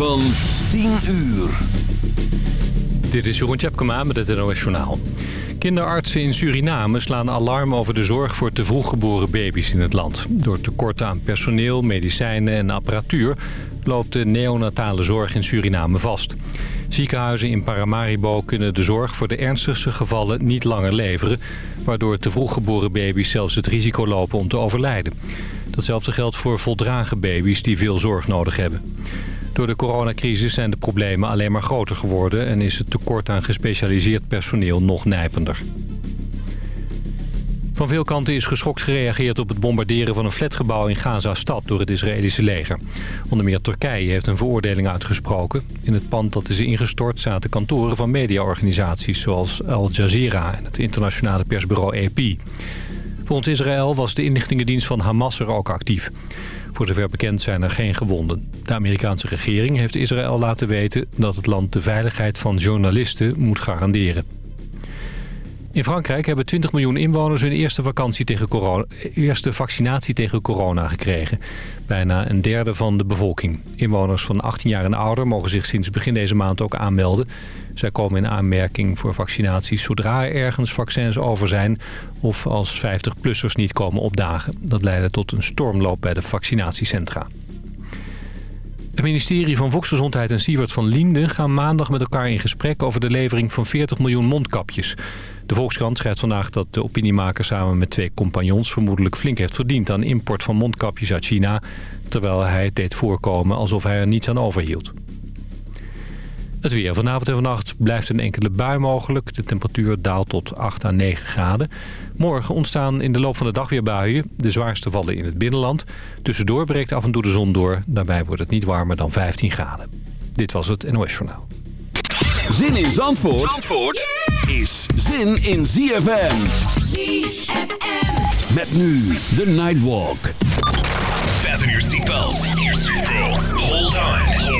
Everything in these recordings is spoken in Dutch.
van 10 uur. Dit is Jeroen Tjepkema met het NOS Journaal. Kinderartsen in Suriname slaan alarm over de zorg voor te vroeg geboren baby's in het land. Door tekorten aan personeel, medicijnen en apparatuur loopt de neonatale zorg in Suriname vast. Ziekenhuizen in Paramaribo kunnen de zorg voor de ernstigste gevallen niet langer leveren... waardoor te vroeg geboren baby's zelfs het risico lopen om te overlijden. Datzelfde geldt voor voldragen baby's die veel zorg nodig hebben. Door de coronacrisis zijn de problemen alleen maar groter geworden... en is het tekort aan gespecialiseerd personeel nog nijpender. Van veel kanten is geschokt gereageerd op het bombarderen van een flatgebouw in Gaza-stad door het Israëlische leger. Onder meer Turkije heeft een veroordeling uitgesproken. In het pand dat is ingestort zaten kantoren van mediaorganisaties zoals Al Jazeera en het internationale persbureau AP. Volgens Israël was de inlichtingendienst van Hamas er ook actief. Voor zover bekend zijn er geen gewonden. De Amerikaanse regering heeft Israël laten weten dat het land de veiligheid van journalisten moet garanderen. In Frankrijk hebben 20 miljoen inwoners hun eerste, vakantie tegen corona, eerste vaccinatie tegen corona gekregen. Bijna een derde van de bevolking. Inwoners van 18 jaar en ouder mogen zich sinds begin deze maand ook aanmelden. Zij komen in aanmerking voor vaccinaties zodra er ergens vaccins over zijn... of als 50-plussers niet komen opdagen. Dat leidde tot een stormloop bij de vaccinatiecentra. Het ministerie van Volksgezondheid en Siewert van Linden gaan maandag met elkaar in gesprek over de levering van 40 miljoen mondkapjes. De Volkskrant schrijft vandaag dat de opiniemaker samen met twee compagnons vermoedelijk flink heeft verdiend aan import van mondkapjes uit China, terwijl hij het deed voorkomen alsof hij er niets aan overhield. Het weer. Vanavond en vannacht blijft een enkele bui mogelijk. De temperatuur daalt tot 8 à 9 graden. Morgen ontstaan in de loop van de dag weer buien. De zwaarste vallen in het binnenland. Tussendoor breekt af en toe de zon door. Daarbij wordt het niet warmer dan 15 graden. Dit was het NOS Journaal. Zin in Zandvoort, Zandvoort is zin in ZFM. ZFM. Met nu de Nightwalk. Fasten your seatbelts. Hold on.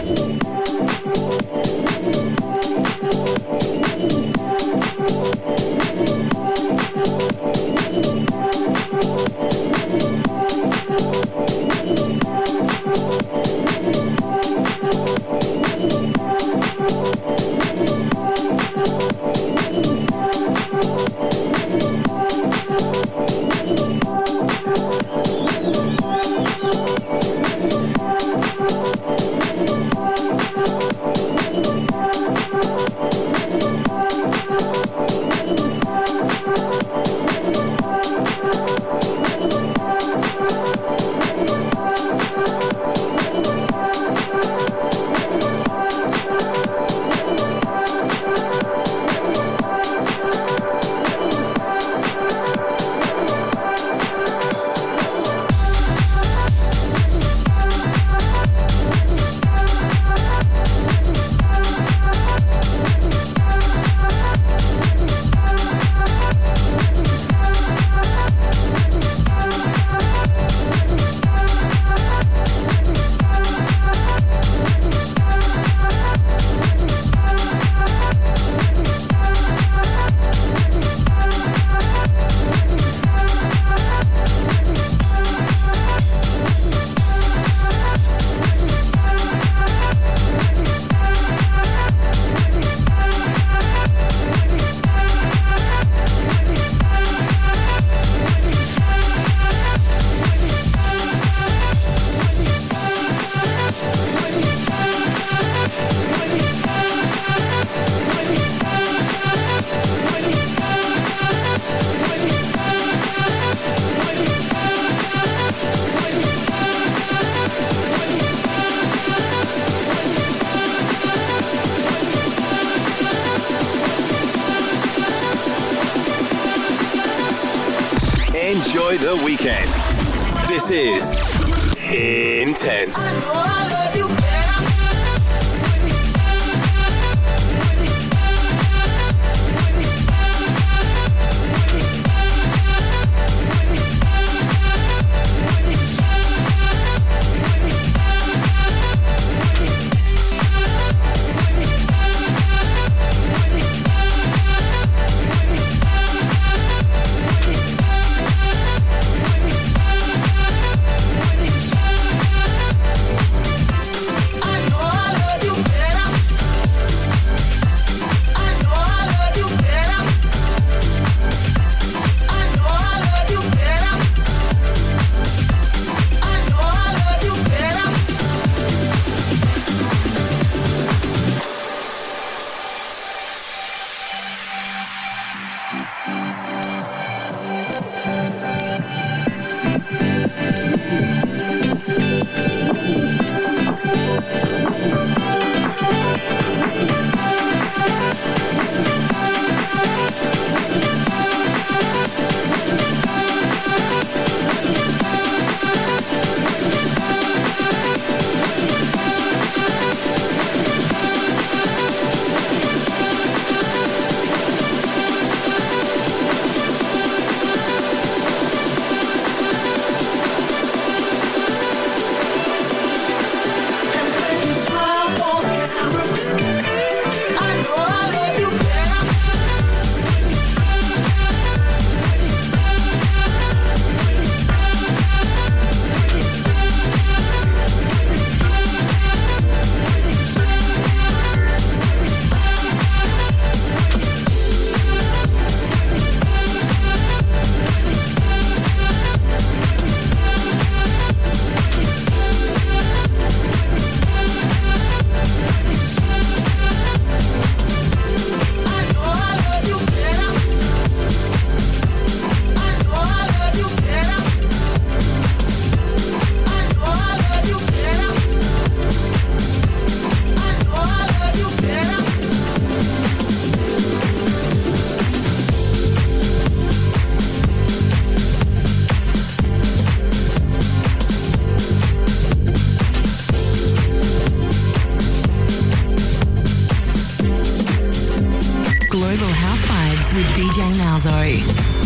Global House Vibes with DJ Malzo.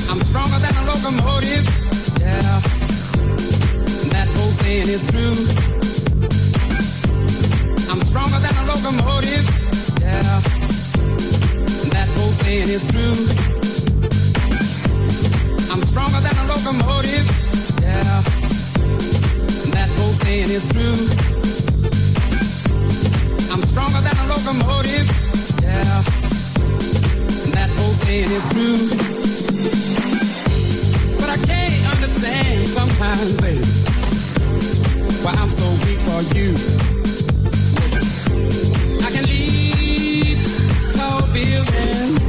I'm stronger than a locomotive. Yeah. That old saying is true. I'm stronger than a locomotive. Yeah. That old saying is true. I'm stronger than a locomotive. Yeah. That old saying is true. I'm stronger than a locomotive. Yeah saying is true. But I can't understand sometimes, baby, why I'm so weak for you. I can leave tall buildings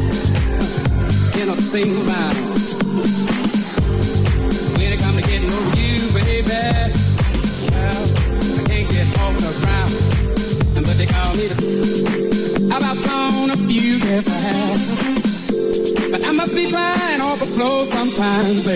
in a single bound. Time. baby.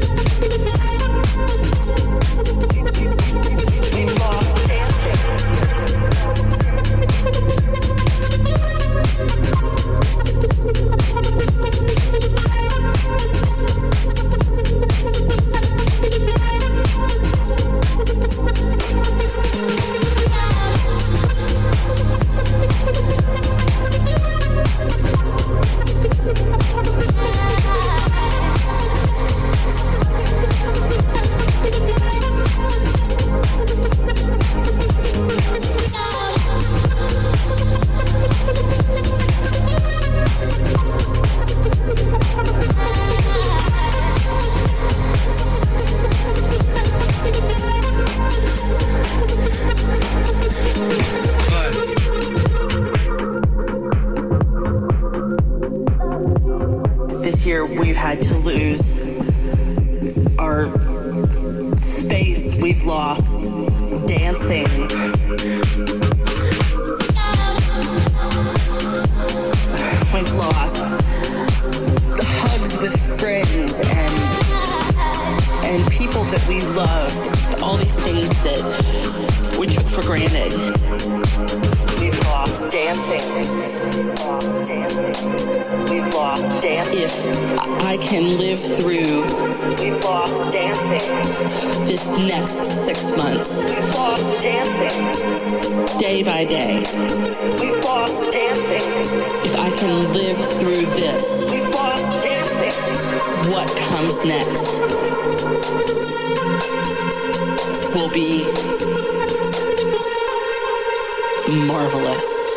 Can live through this, what comes next will be marvelous.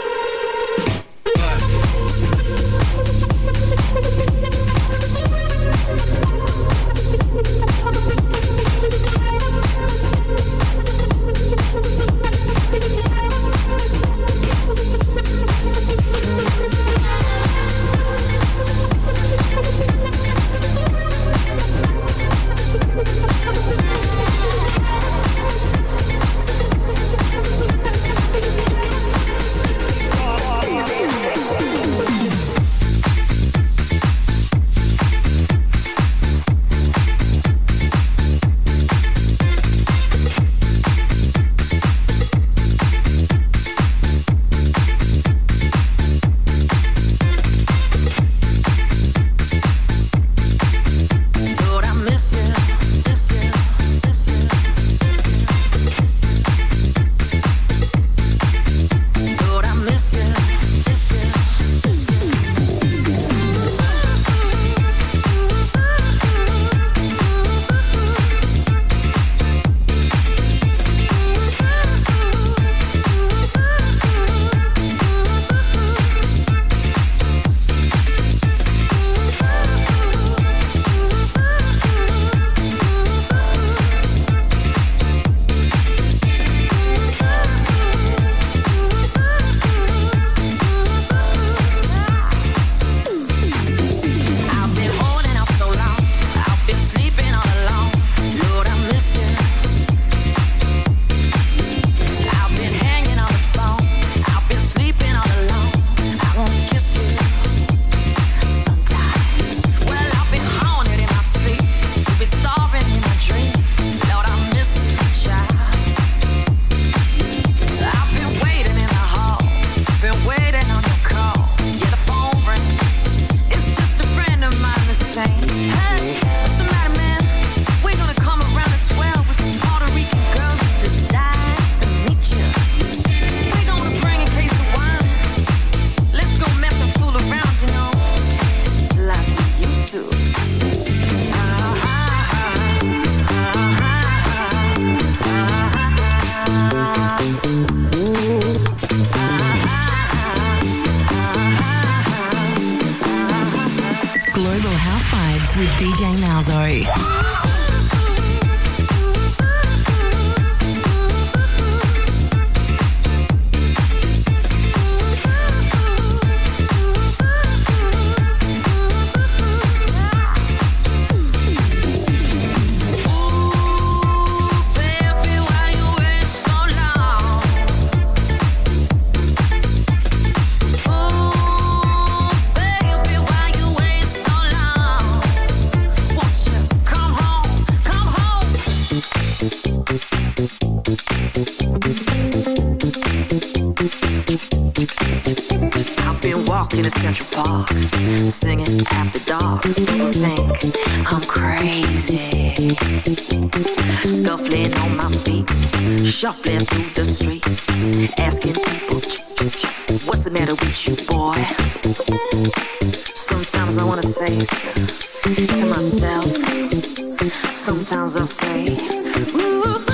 shuffling through the street, asking people, what's the matter with you, boy? Sometimes I wanna say to myself, sometimes I say, Ooh.